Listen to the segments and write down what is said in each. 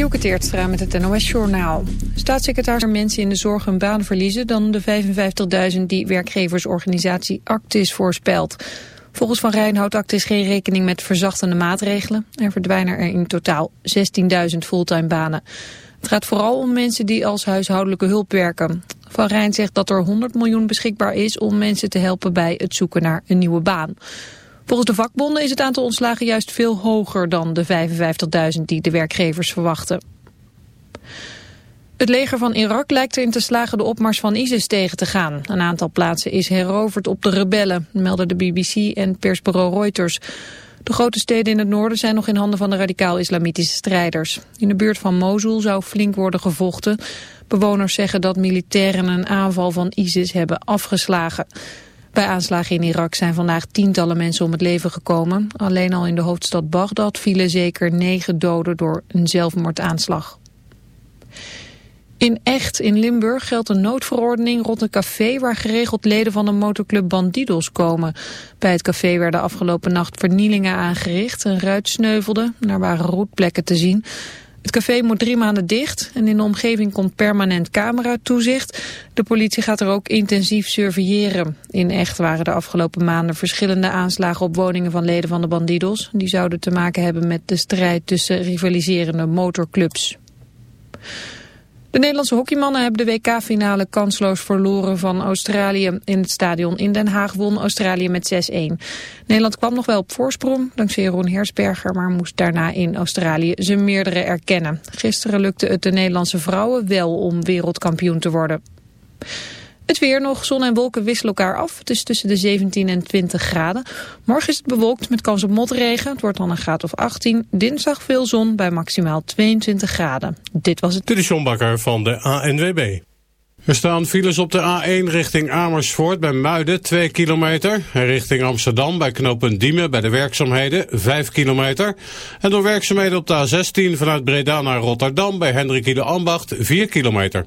Dielke Teertstra met het NOS-journaal. Staatssecretaris mensen in de zorg hun baan verliezen... dan de 55.000 die werkgeversorganisatie Actis voorspelt. Volgens Van Rijn houdt Actis geen rekening met verzachtende maatregelen. Er verdwijnen er in totaal 16.000 fulltime banen. Het gaat vooral om mensen die als huishoudelijke hulp werken. Van Rijn zegt dat er 100 miljoen beschikbaar is... om mensen te helpen bij het zoeken naar een nieuwe baan. Volgens de vakbonden is het aantal ontslagen juist veel hoger dan de 55.000 die de werkgevers verwachten. Het leger van Irak lijkt erin te slagen de opmars van ISIS tegen te gaan. Een aantal plaatsen is heroverd op de rebellen, melden de BBC en persbureau Reuters. De grote steden in het noorden zijn nog in handen van de radicaal-islamitische strijders. In de buurt van Mosul zou flink worden gevochten. Bewoners zeggen dat militairen een aanval van ISIS hebben afgeslagen. Bij aanslagen in Irak zijn vandaag tientallen mensen om het leven gekomen. Alleen al in de hoofdstad Bagdad vielen zeker negen doden door een zelfmoordaanslag. In Echt in Limburg geldt een noodverordening rond een café waar geregeld leden van de motorclub Bandidos komen. Bij het café werden afgelopen nacht vernielingen aangericht. Een ruit sneuvelde, er waren roetplekken te zien. Het café moet drie maanden dicht en in de omgeving komt permanent cameratoezicht. De politie gaat er ook intensief surveilleren. In Echt waren de afgelopen maanden verschillende aanslagen op woningen van leden van de bandidos. Die zouden te maken hebben met de strijd tussen rivaliserende motorclubs. De Nederlandse hockeymannen hebben de WK-finale kansloos verloren van Australië. In het stadion in Den Haag won Australië met 6-1. Nederland kwam nog wel op voorsprong dankzij Jeroen Hersberger... maar moest daarna in Australië zijn meerdere erkennen. Gisteren lukte het de Nederlandse vrouwen wel om wereldkampioen te worden. Het weer nog, zon en wolken wisselen elkaar af. Het is tussen de 17 en 20 graden. Morgen is het bewolkt met kans op motregen. Het wordt dan een graad of 18. Dinsdag veel zon bij maximaal 22 graden. Dit was het... Dit is John van de ANWB. Er staan files op de A1 richting Amersfoort bij Muiden 2 kilometer. En richting Amsterdam bij knooppunt Diemen bij de werkzaamheden 5 kilometer. En door werkzaamheden op de A16 vanuit Breda naar Rotterdam bij Hendrik de Ambacht 4 kilometer.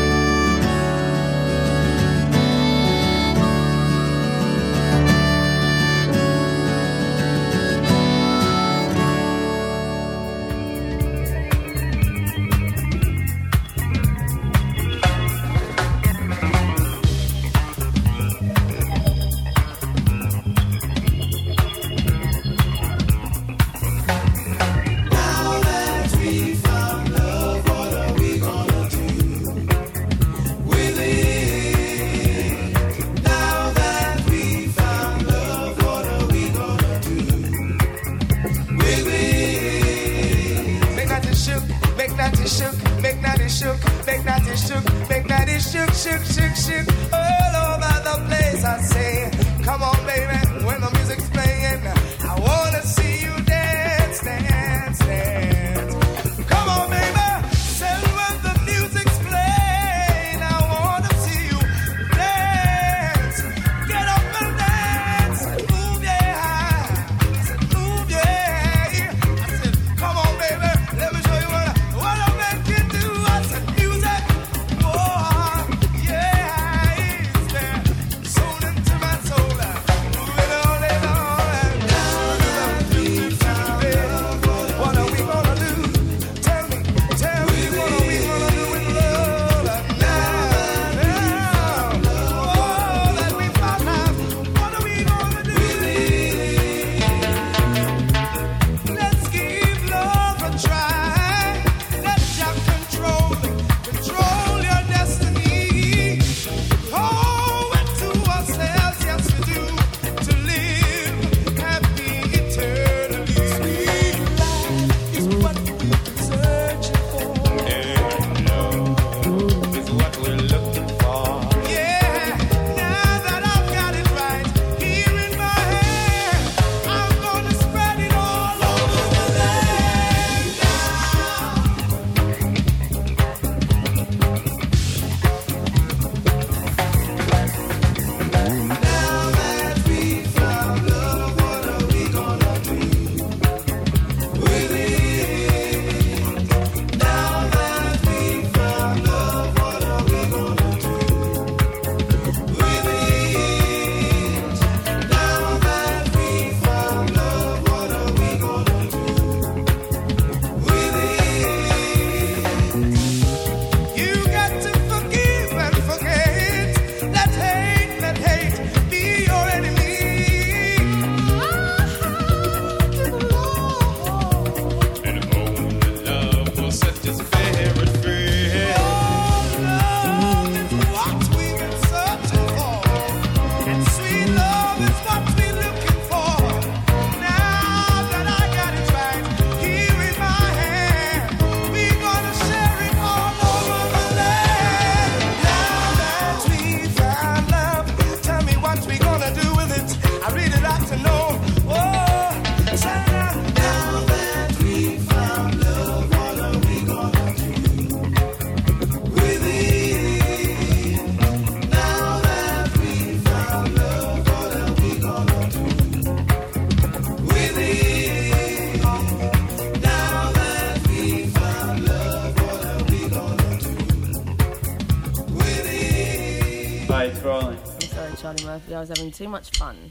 I was having too much fun.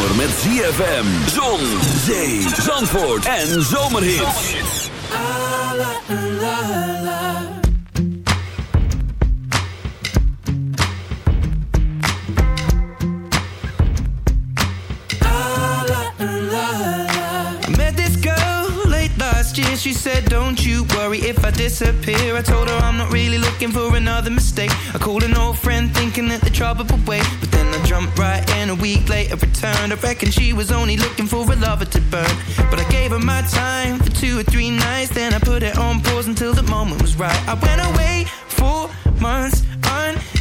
Zomer met ZFM, zon, zee, zandvoort en zomerhits. Met this girl late last year. She said, Don't you worry if I disappear. I told her I'm not really looking for another mistake. I called an old friend thinking that the trouble would wait. But jumped right in a week later, returned. I reckon she was only looking for a lover to burn. But I gave her my time for two or three nights. Then I put it on pause until the moment was right. I went away for months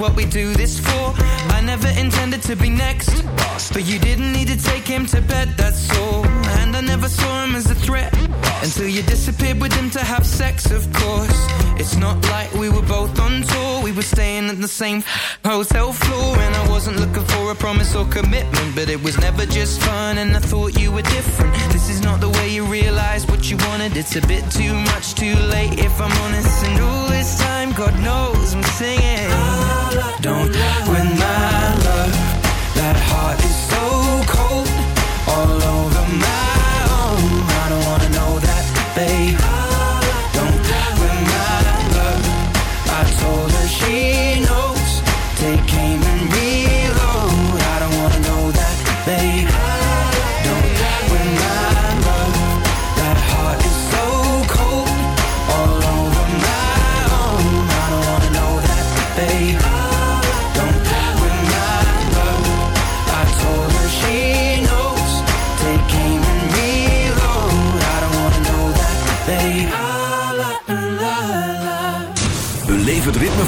what we do this for. I never intended to be next, but you didn't need to take him to bed, that's all. And I never saw him as a threat until you disappeared with him to have sex, of course. It's not like we were both on tour, we were staying at the same hotel promise or commitment, but it was never just fun, and I thought you were different. This is not the way you realize what you wanted, it's a bit too much, too late if I'm honest. And all this time, God knows I'm singing. Don't win my love, that heart is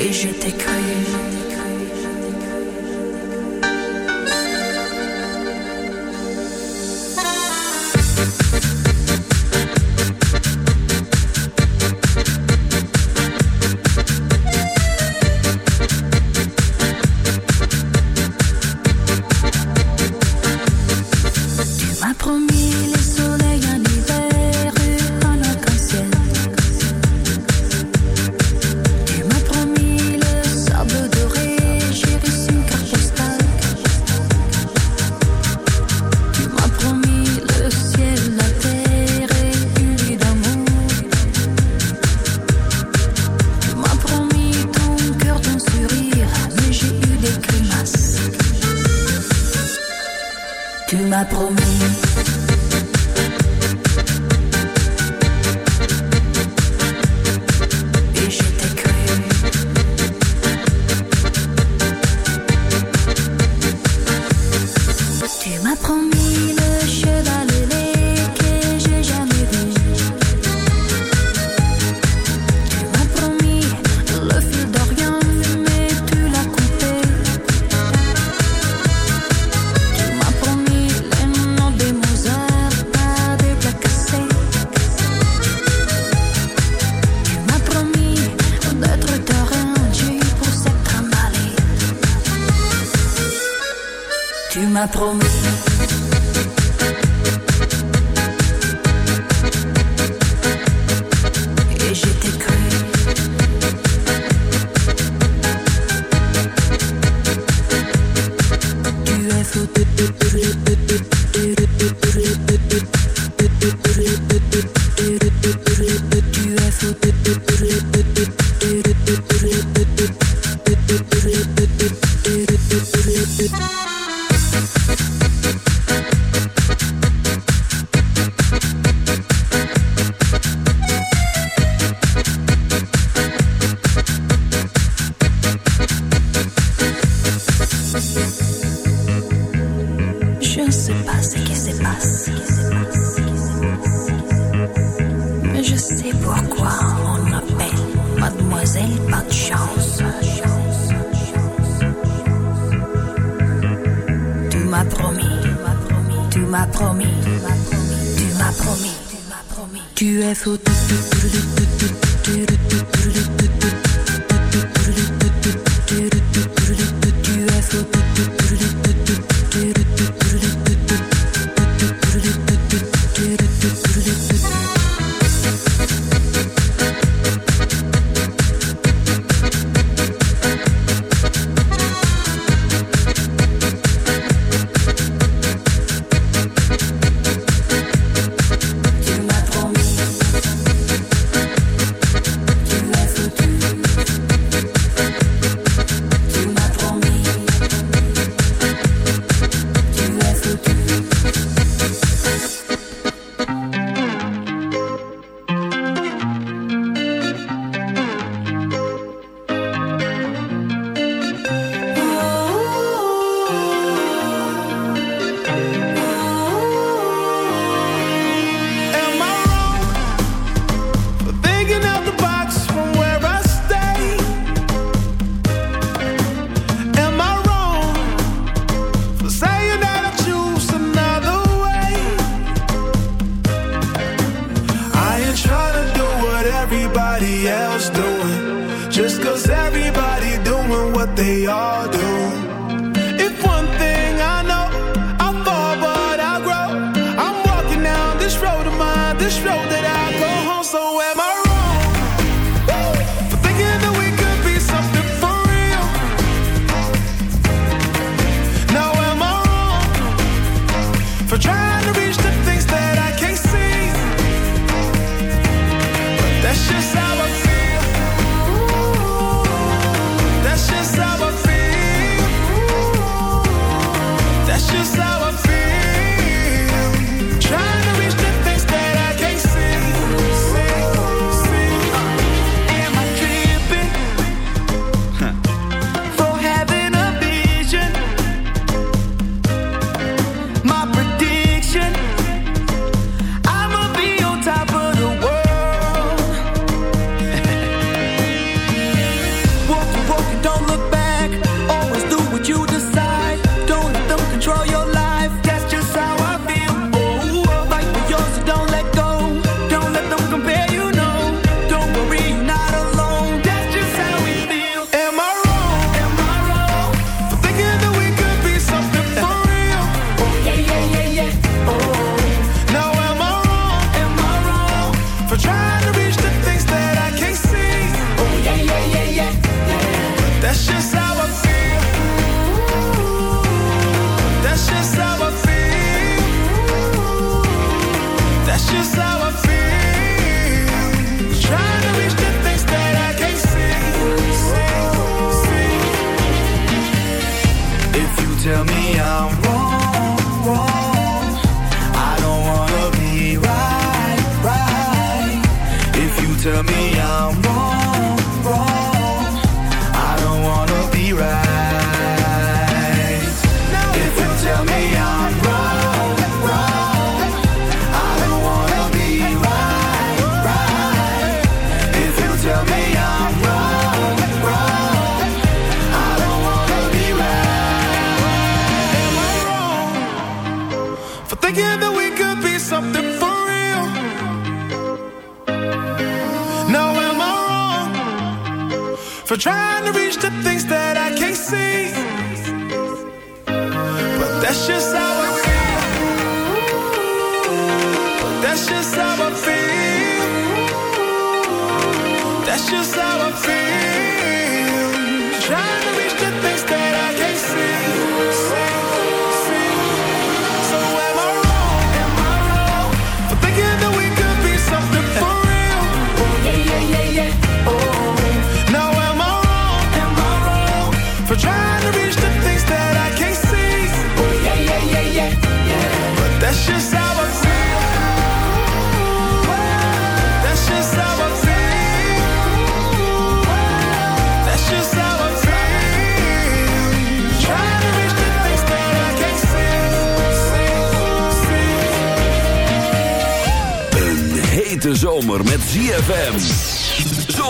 Et je t'ai cru. Tu fou.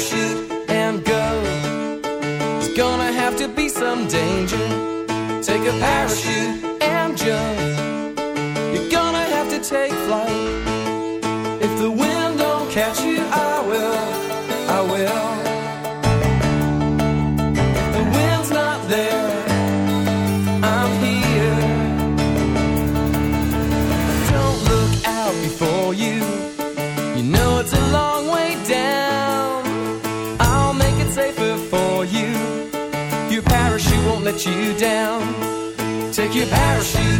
parachute and go. It's gonna have to be some danger. Take a parachute. parachute.